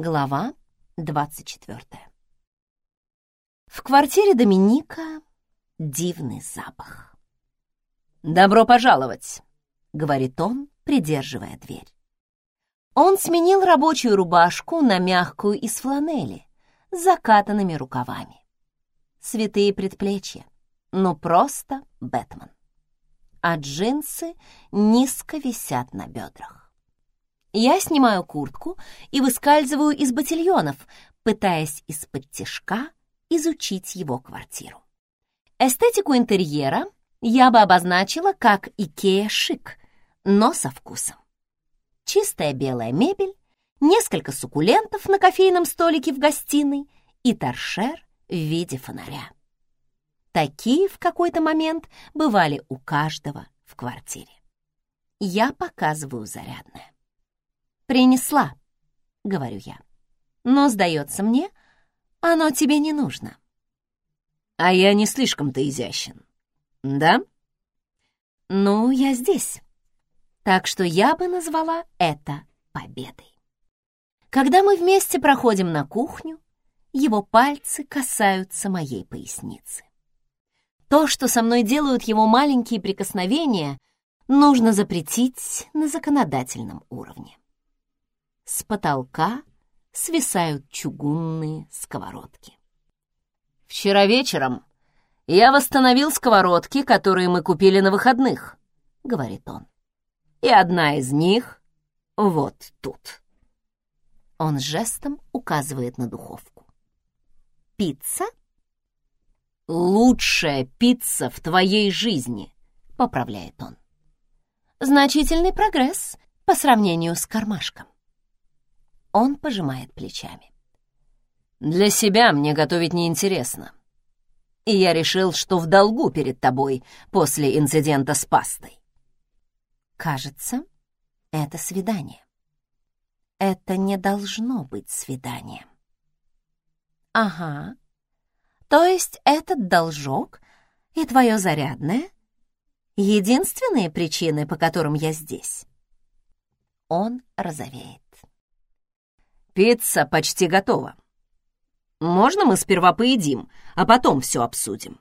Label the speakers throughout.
Speaker 1: Глава 24. В квартире Доминика дивный запах. «Добро пожаловать», — говорит он, придерживая дверь. Он сменил рабочую рубашку на мягкую из фланели с закатанными рукавами. Святые предплечья, ну просто Бэтмен. А джинсы низко висят на бедрах. Я снимаю куртку и выскальзываю из ботильонов, пытаясь из-под тишка изучить его квартиру. Эстетику интерьера я бы обозначила как Икея-шик, но со вкусом. Чистая белая мебель, несколько суккулентов на кофейном столике в гостиной и торшер в виде фонаря. Такие в какой-то момент бывали у каждого в квартире. Я показываю зарядное. «Принесла», — говорю я. «Но, сдается мне, оно тебе не нужно».
Speaker 2: «А я не слишком-то изящен, да?»
Speaker 1: «Ну, я здесь, так что я бы назвала это победой». Когда мы вместе проходим на кухню, его пальцы касаются моей поясницы. То, что со мной делают его маленькие прикосновения, нужно запретить на законодательном уровне. С потолка свисают чугунные сковородки.
Speaker 2: «Вчера вечером я восстановил сковородки, которые мы купили на выходных», — говорит он. «И одна из них вот тут».
Speaker 1: Он жестом указывает на духовку. «Пицца?»
Speaker 2: «Лучшая пицца в твоей жизни», — поправляет он.
Speaker 1: «Значительный прогресс по сравнению с кармашком». Он пожимает плечами.
Speaker 2: «Для себя мне готовить неинтересно. И я решил, что в долгу перед тобой после инцидента с пастой».
Speaker 1: «Кажется, это свидание. Это не должно быть свиданием». «Ага. То есть этот должок и твое зарядное — единственные причины, по которым я здесь?» Он розовеет.
Speaker 2: Пицца почти готова. Можно мы сперва поедим, а потом все обсудим?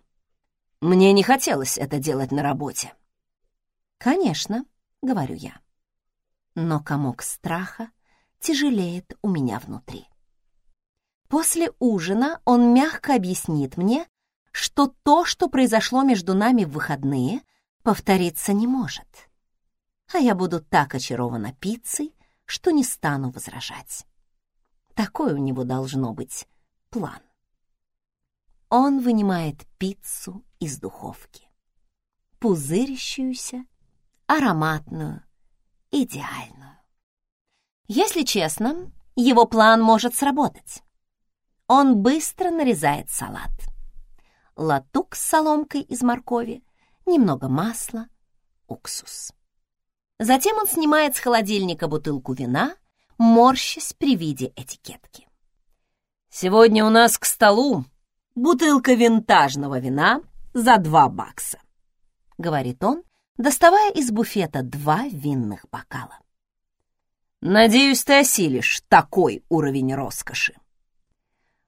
Speaker 2: Мне не хотелось это делать на работе.
Speaker 1: Конечно, говорю я. Но комок страха тяжелеет у меня внутри. После ужина он мягко объяснит мне, что то, что произошло между нами в выходные, повториться не может. А я буду так очарована пиццей, что не стану возражать. Такой у него должно быть план. Он вынимает пиццу из духовки. Пузырящуюся, ароматную, идеальную. Если честно, его план может сработать. Он быстро нарезает салат. Латук с соломкой из моркови, немного масла, уксус. Затем он снимает с холодильника бутылку вина морщась при виде этикетки.
Speaker 2: «Сегодня у нас к столу бутылка винтажного вина за два бакса», — говорит он, доставая из буфета два винных бокала. «Надеюсь, ты осилишь такой уровень роскоши».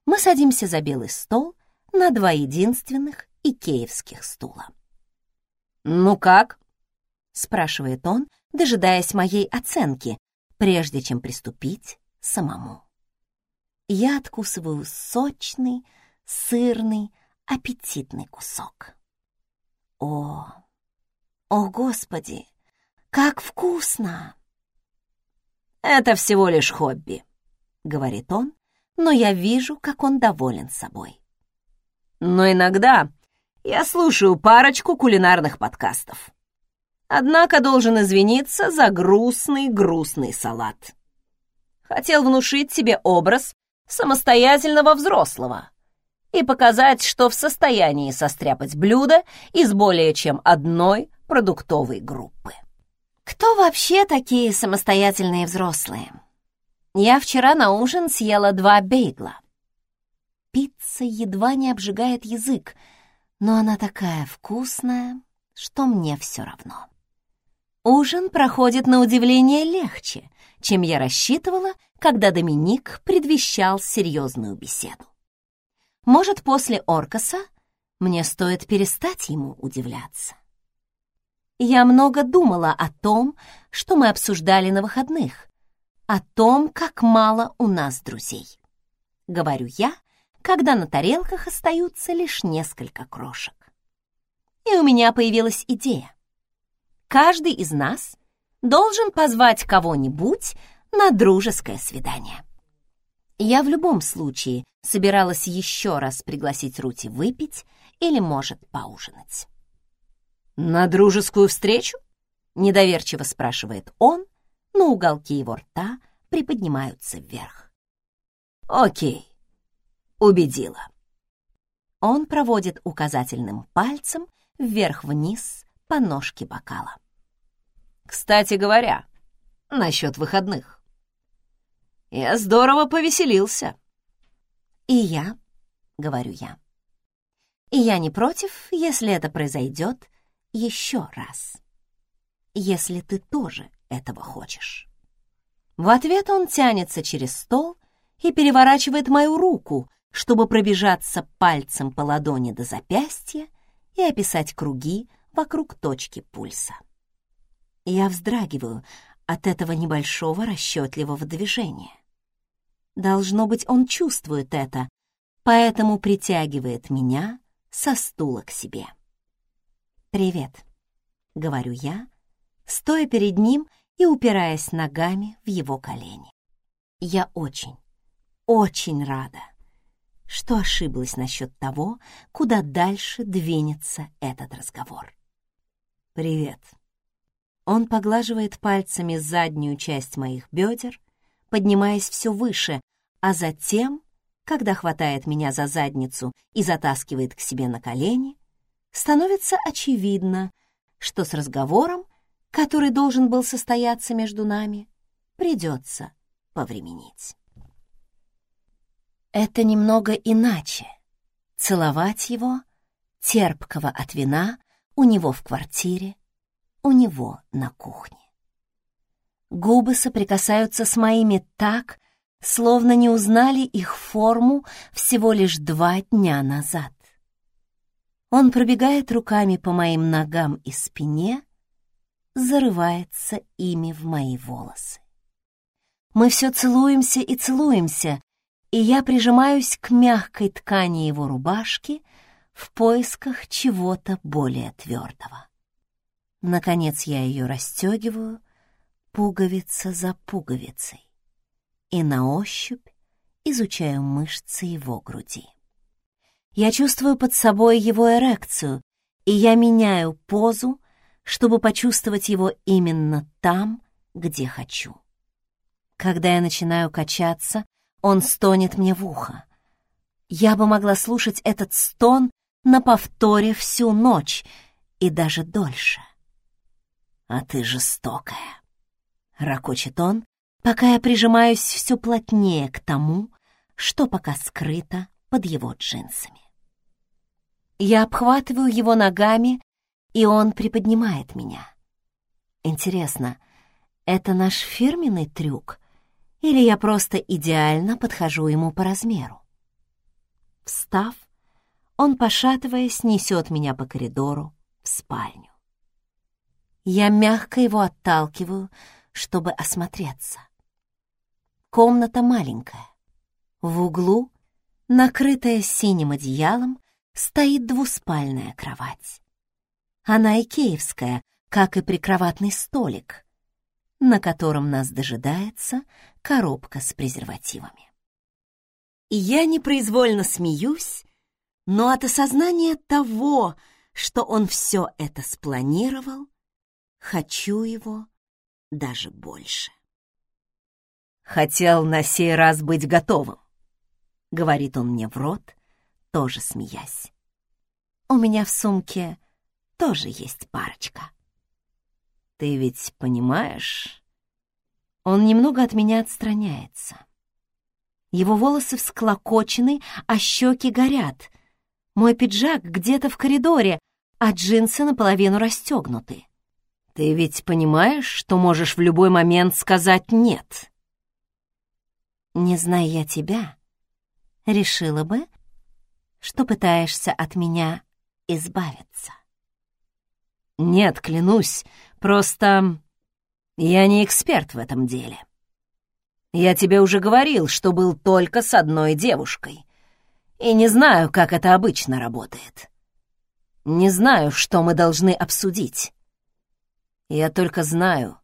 Speaker 1: Мы садимся за белый стол на два единственных икеевских стула.
Speaker 2: «Ну как?»
Speaker 1: — спрашивает он, дожидаясь моей оценки, прежде чем приступить самому. Я откусываю сочный, сырный, аппетитный кусок. О, о, Господи, как вкусно!
Speaker 2: Это всего лишь хобби, говорит он,
Speaker 1: но я вижу, как он доволен собой.
Speaker 2: Но иногда я слушаю парочку кулинарных подкастов. Однако должен извиниться за грустный-грустный салат. Хотел внушить тебе образ самостоятельного взрослого и показать, что в состоянии состряпать блюдо из более чем одной продуктовой группы.
Speaker 1: Кто вообще такие самостоятельные взрослые? Я вчера на ужин съела два бейгла. Пицца едва не обжигает язык, но она такая вкусная, что мне все равно. Ужин проходит на удивление легче, чем я рассчитывала, когда Доминик предвещал серьезную беседу. Может, после Оркаса мне стоит перестать ему удивляться. Я много думала о том, что мы обсуждали на выходных, о том, как мало у нас друзей. Говорю я, когда на тарелках остаются лишь несколько крошек. И у меня появилась идея. Каждый из нас должен позвать кого-нибудь на дружеское свидание. Я в любом случае собиралась еще раз пригласить Рути выпить или, может, поужинать.
Speaker 2: «На дружескую встречу?» — недоверчиво спрашивает он, но уголки его рта приподнимаются вверх. «Окей, убедила».
Speaker 1: Он проводит указательным пальцем вверх-вниз по ножке бокала.
Speaker 2: «Кстати говоря, насчет выходных. Я здорово повеселился».
Speaker 1: «И я», — говорю я. «И я не против, если это произойдет еще раз. Если ты тоже этого хочешь». В ответ он тянется через стол и переворачивает мою руку, чтобы пробежаться пальцем по ладони до запястья и описать круги вокруг точки пульса. Я вздрагиваю от этого небольшого расчетливого движения. Должно быть, он чувствует это, поэтому притягивает меня со стула к себе. «Привет», — говорю я, стоя перед ним и упираясь ногами в его колени. Я очень, очень рада, что ошиблась насчет того, куда дальше двинется этот разговор. «Привет». Он поглаживает пальцами заднюю часть моих бедер, поднимаясь все выше, а затем, когда хватает меня за задницу и затаскивает к себе на колени, становится очевидно, что с разговором который должен был состояться между нами, придется повременить. Это немного иначе. Целовать его, терпкого от вина, у него в квартире, у него на кухне. Губы соприкасаются с моими так, словно не узнали их форму всего лишь два дня назад. Он пробегает руками по моим ногам и спине, зарывается ими в мои волосы. Мы все целуемся и целуемся, и я прижимаюсь к мягкой ткани его рубашки в поисках чего-то более твердого. Наконец я ее расстегиваю, пуговица за пуговицей, и на ощупь изучаю мышцы его груди. Я чувствую под собой его эрекцию, и я меняю позу, чтобы почувствовать его именно там, где хочу. Когда я начинаю качаться, он стонет мне в ухо. Я бы могла слушать этот стон на повторе всю ночь и даже дольше. «А ты жестокая», — ракочет он, пока я прижимаюсь все плотнее к тому, что пока скрыто под его джинсами. Я обхватываю его ногами и он приподнимает меня. Интересно, это наш фирменный трюк, или я просто идеально подхожу ему по размеру? Встав, он, пошатываясь, несет меня по коридору в спальню. Я мягко его отталкиваю, чтобы осмотреться. Комната маленькая. В углу, накрытая синим одеялом, стоит двуспальная кровать. Она икеевская, как и прикроватный столик, на котором нас дожидается коробка с презервативами. И я непроизвольно смеюсь, но от осознания того, что он все это спланировал, хочу его даже больше. «Хотел на сей раз быть готовым», — говорит он мне в рот, тоже смеясь. «У меня в сумке тоже есть парочка. Ты ведь понимаешь? Он немного от меня отстраняется. Его волосы всклокочены, а щеки горят. Мой пиджак где-то в коридоре, а джинсы наполовину расстегнуты. Ты ведь понимаешь, что можешь в любой момент сказать «нет»? Не зная я тебя, решила бы, что пытаешься от меня избавиться.
Speaker 2: Нет, клянусь, просто я не эксперт в этом деле. Я тебе уже говорил, что был только с одной девушкой, и не знаю, как это обычно работает. Не знаю, что мы должны обсудить. Я только знаю,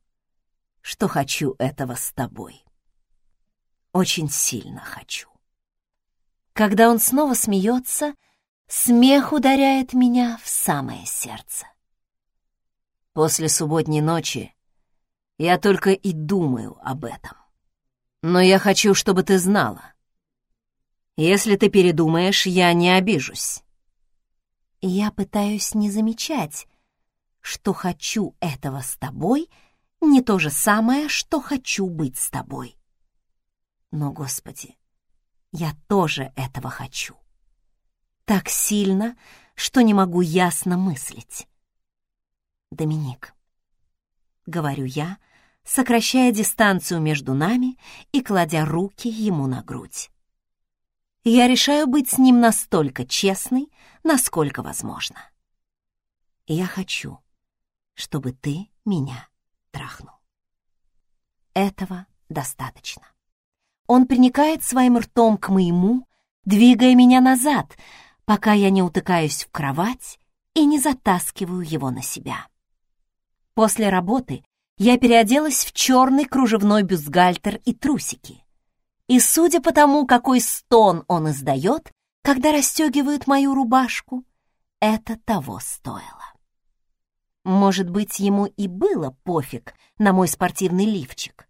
Speaker 2: что хочу этого с тобой. Очень сильно хочу.
Speaker 1: Когда он снова смеется, смех ударяет меня в самое сердце.
Speaker 2: После субботней ночи я только и думаю об этом. Но я хочу, чтобы ты знала. Если ты передумаешь, я не обижусь.
Speaker 1: Я пытаюсь не замечать, что хочу этого с тобой, не то же самое, что хочу быть с тобой. Но, Господи, я тоже этого хочу. Так сильно, что не могу ясно мыслить. Доминик, говорю я, сокращая дистанцию между нами и кладя руки ему на грудь. Я решаю быть с ним настолько честной, насколько возможно. Я хочу, чтобы ты меня трахнул. Этого достаточно. Он приникает своим ртом к моему, двигая меня назад, пока я не утыкаюсь в кровать и не затаскиваю его на себя. После работы я переоделась в черный кружевной бюстгальтер и трусики. И судя по тому, какой стон он издает, когда расстегивают мою рубашку, это того стоило. Может быть, ему и было пофиг на мой спортивный лифчик,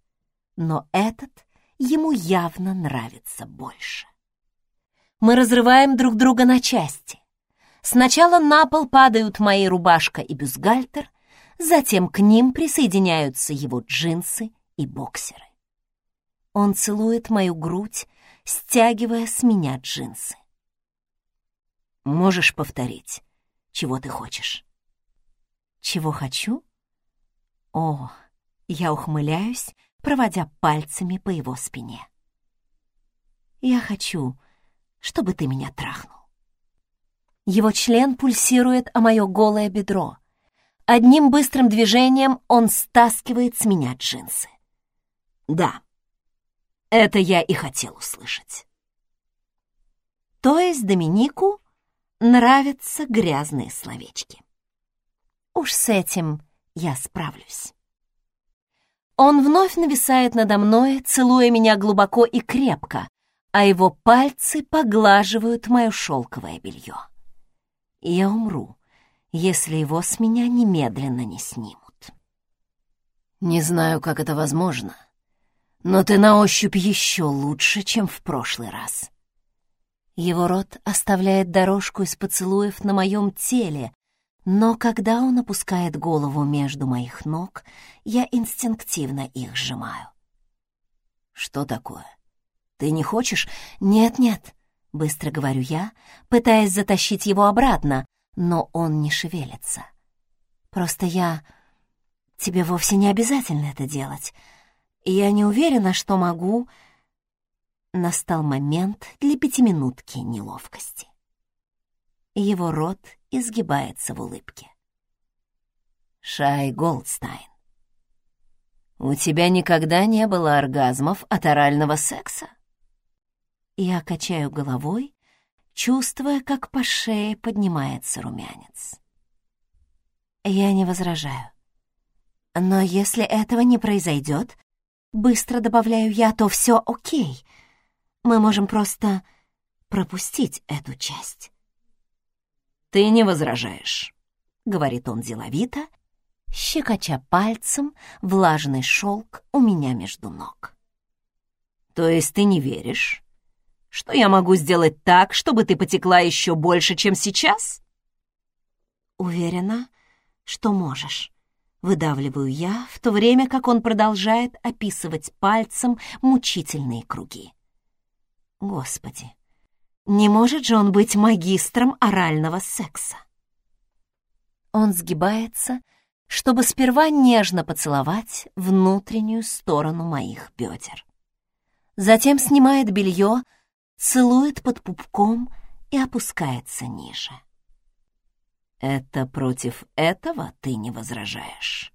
Speaker 1: но этот ему явно нравится больше. Мы разрываем друг друга на части. Сначала на пол падают мои рубашка и бюстгальтер, затем к ним присоединяются его джинсы и боксеры. Он целует мою грудь, стягивая с меня джинсы.
Speaker 2: Можешь повторить, чего ты хочешь?
Speaker 1: Чего хочу? О, я ухмыляюсь, проводя пальцами по его спине. Я хочу, чтобы ты меня трахнул. Его член пульсирует о мое голое бедро. Одним быстрым движением он стаскивает с меня джинсы.
Speaker 2: Да, это я и хотел услышать.
Speaker 1: То есть Доминику нравятся грязные словечки. Уж с этим я справлюсь. Он вновь нависает надо мной, целуя меня глубоко и крепко, а его пальцы поглаживают мое шелковое белье. Я умру, если его с меня немедленно не снимут.
Speaker 2: Не знаю, как это возможно, но ты на ощупь еще лучше, чем в прошлый раз.
Speaker 1: Его рот оставляет дорожку из поцелуев на моем теле, но когда он опускает голову между моих ног, я инстинктивно их сжимаю.
Speaker 2: «Что такое? Ты не хочешь?»
Speaker 1: «Нет-нет», — быстро говорю я, пытаясь затащить его обратно, но он не шевелится. «Просто я... Тебе вовсе не обязательно это делать. Я не уверена, что могу...» Настал момент для пятиминутки неловкости. Его рот изгибается в улыбке.
Speaker 2: Шай Голдстайн, у тебя никогда не было оргазмов от орального секса?
Speaker 1: Я качаю головой, чувствуя, как по шее поднимается румянец. Я не возражаю. Но если этого не произойдет, быстро добавляю я, то все окей. Мы можем просто пропустить эту часть.
Speaker 2: «Ты не возражаешь», — говорит он деловито,
Speaker 1: щекоча пальцем влажный шелк у меня между ног.
Speaker 2: «То есть ты не веришь, что я могу сделать так, чтобы ты потекла еще больше, чем сейчас?»
Speaker 1: «Уверена, что можешь», — выдавливаю я, в то время как он продолжает описывать пальцем мучительные круги. «Господи, не может же он быть магистром орального секса. Он сгибается, чтобы сперва нежно поцеловать внутреннюю сторону моих бедер. затем снимает белье, целует под пупком и опускается ниже.
Speaker 2: «Это против этого ты не возражаешь?»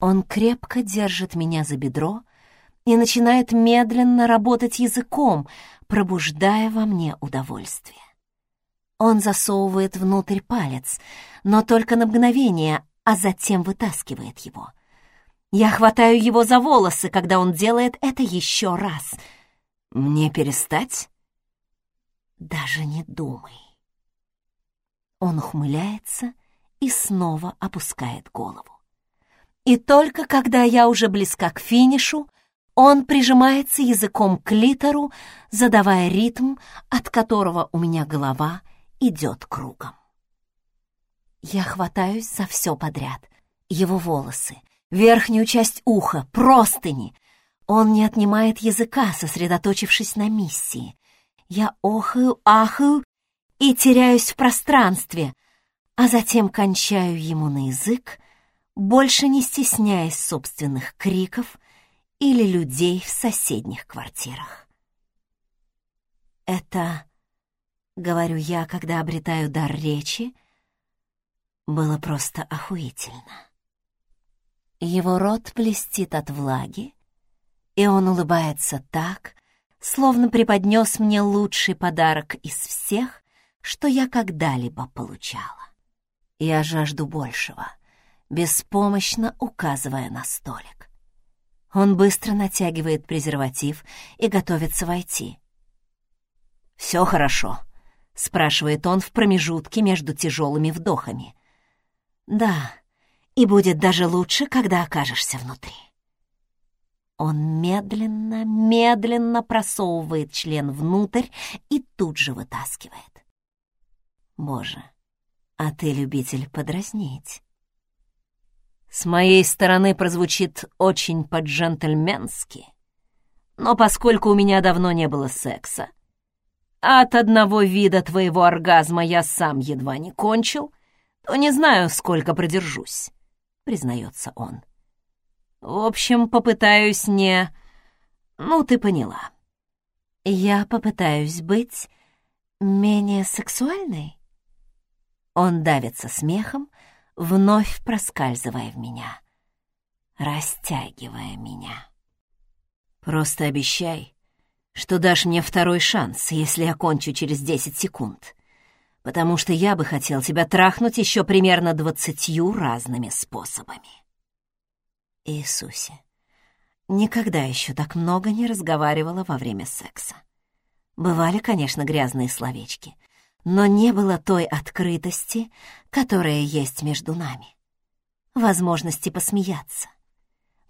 Speaker 1: Он крепко держит меня за бедро и начинает медленно работать языком, пробуждая во мне удовольствие. Он засовывает внутрь палец, но только на мгновение, а затем вытаскивает его. Я хватаю его за волосы, когда он делает это еще раз.
Speaker 2: «Мне перестать?»
Speaker 1: «Даже не думай». Он ухмыляется и снова опускает голову. И только когда я уже близка к финишу, он прижимается языком к литеру, задавая ритм, от которого у меня голова идет кругом. Я хватаюсь за все подряд. Его волосы, верхнюю часть уха, простыни. Он не отнимает языка, сосредоточившись на миссии. Я охаю, ахаю и теряюсь в пространстве, а затем кончаю ему на язык, больше не стесняясь собственных криков или людей в соседних квартирах. Это говорю я, когда обретаю дар речи, было просто охуительно. Его рот блестит от влаги, и он улыбается так, словно преподнес мне лучший подарок из всех, что я когда-либо получала. Я жажду большего, беспомощно указывая на столик. Он быстро натягивает презерватив и готовится войти. «Все хорошо», — спрашивает он в промежутке между тяжелыми вдохами. «Да, и будет даже лучше, когда окажешься внутри». Он медленно, медленно просовывает член внутрь и тут же вытаскивает. Боже, а ты любитель подразнить. С моей стороны прозвучит очень по-джентльменски, но поскольку у меня давно не было секса, от одного вида твоего оргазма я сам едва не кончил, то не знаю, сколько продержусь, признается он. В общем, попытаюсь не... Ну, ты поняла. Я попытаюсь быть менее сексуальной? Он давится смехом, вновь проскальзывая в меня, растягивая меня. Просто обещай, что дашь мне второй шанс, если я кончу через десять секунд, потому что я бы хотел тебя трахнуть еще примерно двадцатью разными способами. Иисусе, никогда еще так много не разговаривала во время секса. Бывали, конечно, грязные словечки, но не было той открытости, которая есть между нами. Возможности посмеяться,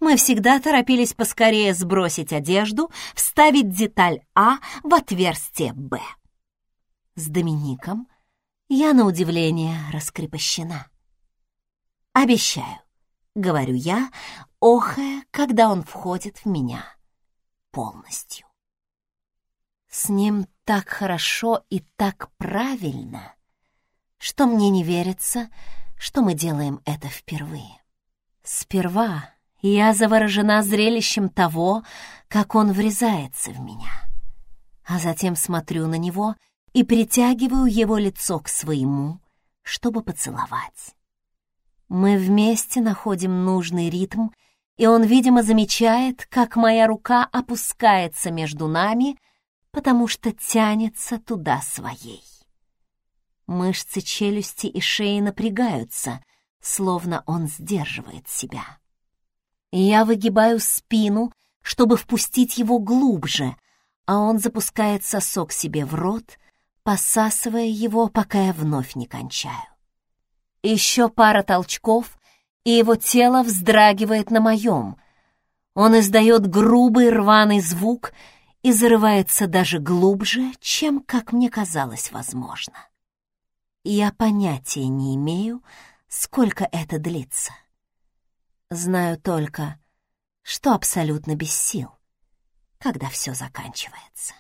Speaker 1: мы всегда торопились поскорее сбросить одежду, вставить деталь А в отверстие Б. С Домиником я, на удивление, раскрепощена. «Обещаю», — говорю я, охая, когда он входит в меня полностью. С ним так хорошо и так правильно, что мне не верится, что мы делаем это впервые. Сперва я заворожена зрелищем того, как он врезается в меня. А затем смотрю на него и притягиваю его лицо к своему, чтобы поцеловать. Мы вместе находим нужный ритм, и он, видимо, замечает, как моя рука опускается между нами, потому что тянется туда своей. Мышцы челюсти и шеи напрягаются, словно он сдерживает себя. Я выгибаю спину, чтобы впустить его глубже, а он запускает сосок себе в рот, посасывая его, пока я вновь не кончаю. Еще пара толчков, и его тело вздрагивает на моем. Он издает грубый рваный звук и зарывается даже глубже, чем, как мне казалось, возможно. Я понятия не имею, сколько это длится. Знаю только, что абсолютно без сил, когда все заканчивается.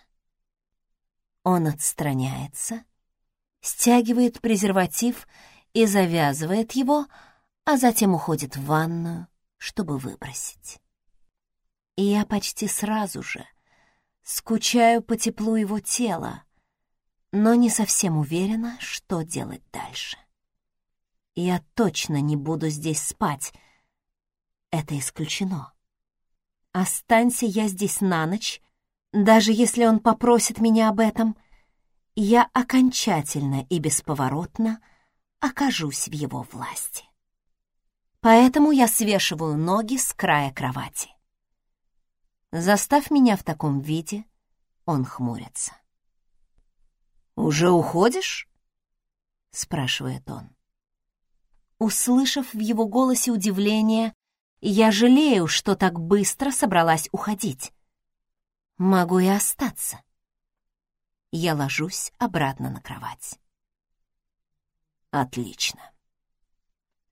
Speaker 1: Он отстраняется, стягивает презерватив и завязывает его, а затем уходит в ванную, чтобы выбросить. И я почти сразу же Скучаю по теплу его тела, но не совсем уверена, что делать дальше. Я точно не буду здесь спать. Это исключено. Останься я здесь на ночь, даже если он попросит меня об этом, я окончательно и бесповоротно окажусь в его власти. Поэтому я свешиваю ноги с края кровати. Заставь меня в таком виде, он хмурится.
Speaker 2: «Уже уходишь?»
Speaker 1: — спрашивает он. Услышав в его голосе удивление, я жалею, что так быстро собралась уходить. Могу и остаться. Я ложусь обратно на кровать.
Speaker 2: Отлично.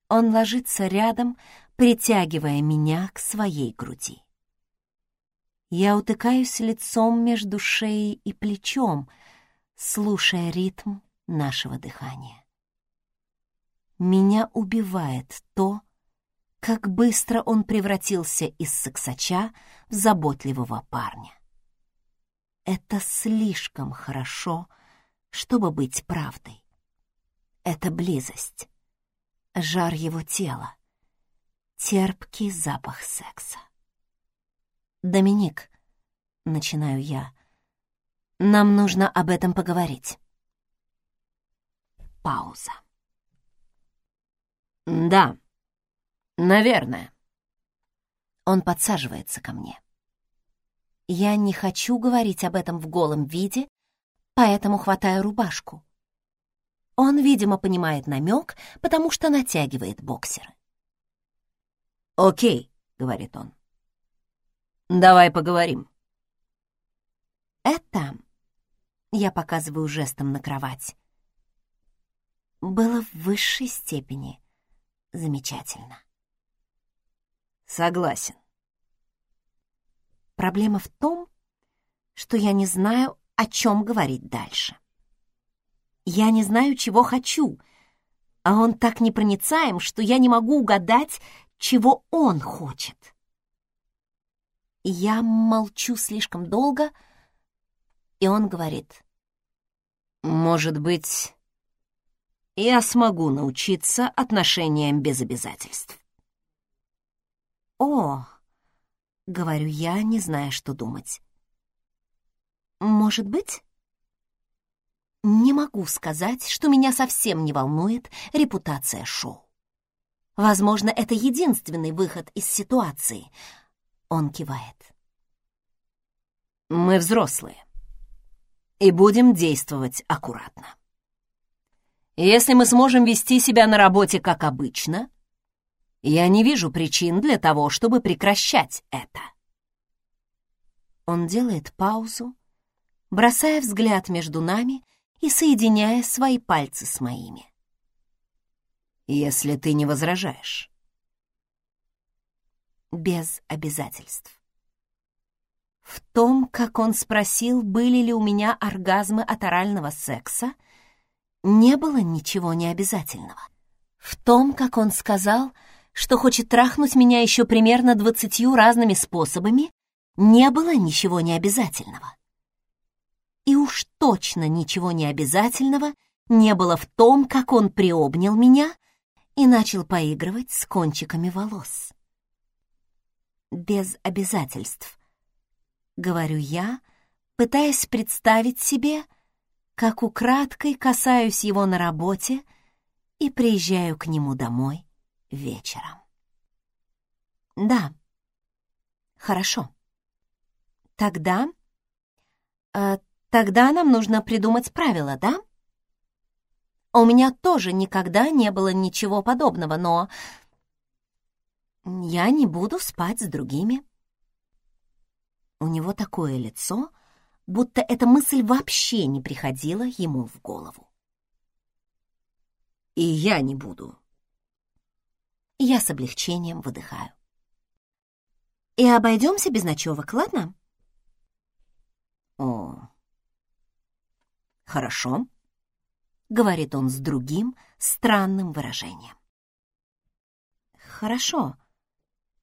Speaker 1: Он ложится рядом, притягивая меня к своей груди. Я утыкаюсь лицом между шеей и плечом, слушая ритм нашего дыхания. Меня убивает то, как быстро он превратился из сексача в заботливого парня. Это слишком хорошо, чтобы быть правдой. Это близость, жар его тела, терпкий запах секса. «Доминик», — начинаю я, — «нам нужно об этом поговорить». Пауза.
Speaker 2: «Да, наверное».
Speaker 1: Он подсаживается ко мне. Я не хочу говорить об этом в голом виде, поэтому хватаю рубашку. Он, видимо, понимает намек, потому что натягивает боксеры.
Speaker 2: «Окей», — говорит он. Давай поговорим.
Speaker 1: Это, я показываю жестом на кровать, было в высшей степени замечательно.
Speaker 2: Согласен.
Speaker 1: Проблема в том, что я не знаю, о чем говорить дальше. Я не знаю, чего хочу, а он так непроницаем, что я не могу угадать, чего он хочет. Я молчу слишком долго, и он говорит.
Speaker 2: «Может быть, я смогу научиться отношениям без обязательств».
Speaker 1: «О!» — говорю я, не зная, что думать. «Может быть?» Не могу сказать, что меня совсем не волнует репутация шоу. Возможно, это единственный выход из ситуации — он кивает.
Speaker 2: Мы взрослые и будем действовать аккуратно. Если мы сможем вести себя на работе как обычно, я не вижу причин для того, чтобы прекращать это.
Speaker 1: Он делает паузу, бросая взгляд между нами и соединяя свои пальцы с моими.
Speaker 2: Если ты не возражаешь
Speaker 1: без обязательств. В том, как он спросил, были ли у меня оргазмы от орального секса, не было ничего необязательного. В том, как он сказал, что хочет трахнуть меня еще примерно двадцатью разными способами, не было ничего необязательного. И уж точно ничего необязательного не было в том, как он приобнял меня и начал поигрывать с кончиками волос без обязательств. Говорю я, пытаясь представить себе, как украдкой касаюсь его на работе и приезжаю к нему домой вечером. Да, хорошо. Тогда... Э, тогда нам нужно придумать правила, да? У меня тоже никогда не было ничего подобного, но я не буду спать с другими. У него такое лицо, будто эта мысль вообще не приходила ему в голову.
Speaker 2: И я не буду.
Speaker 1: Я с облегчением выдыхаю. И обойдемся без ночевок, ладно?
Speaker 2: О, хорошо, — говорит он с другим странным выражением.
Speaker 1: Хорошо, —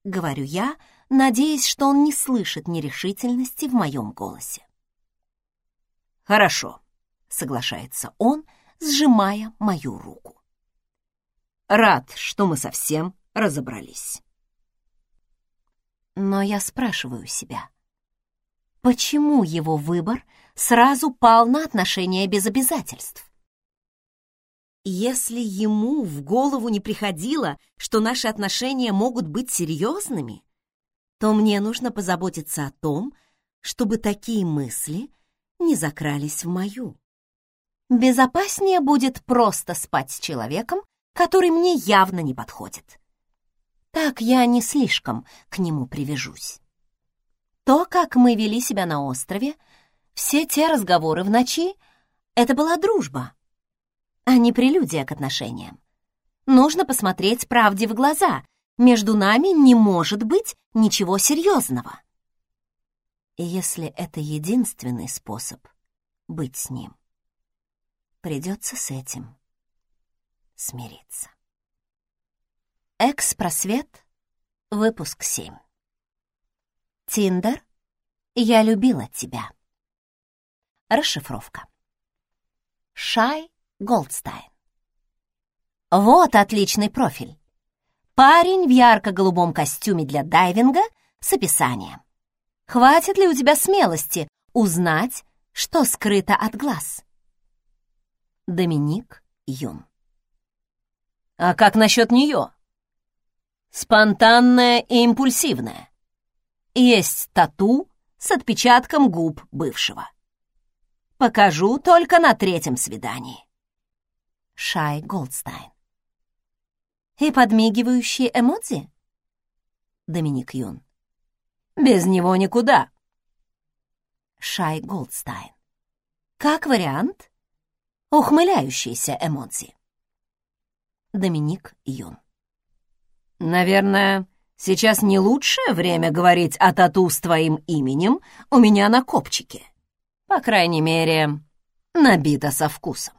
Speaker 1: говорю я, надеясь, что он не слышит нерешительности в моем голосе.
Speaker 2: «Хорошо», — соглашается он, сжимая мою руку. «Рад, что мы совсем разобрались».
Speaker 1: Но я спрашиваю себя, почему его выбор сразу пал на отношения без обязательств? Если ему в голову не приходило, что наши отношения могут быть серьезными, то мне нужно позаботиться о том, чтобы такие мысли не закрались в мою. Безопаснее будет просто спать с человеком, который мне явно не подходит. Так я не слишком к нему привяжусь. То, как мы вели себя на острове, все те разговоры в ночи — это была дружба, а не прелюдия к отношениям. Нужно посмотреть правде в глаза. Между нами не может быть ничего серьезного. Если это единственный способ быть с ним, придется с этим смириться. Экс-просвет, выпуск 7. Тиндер, я любила тебя. Расшифровка. Шай Голдстайн. Вот отличный профиль. Парень в ярко-голубом костюме для дайвинга с описанием. Хватит ли у тебя смелости узнать, что скрыто от глаз? Доминик Юн.
Speaker 2: А как насчет нее? Спонтанная и импульсивная. Есть тату с отпечатком губ бывшего. Покажу только на третьем свидании.
Speaker 1: Шай Голдстайн. И подмигивающие эмодзи? Доминик Юн.
Speaker 2: Без него никуда.
Speaker 1: Шай Голдстайн. Как вариант, ухмыляющиеся эмодзи. Доминик Юн.
Speaker 2: Наверное, сейчас не лучшее время говорить о тату с твоим именем у меня на копчике. По крайней мере, набито со вкусом.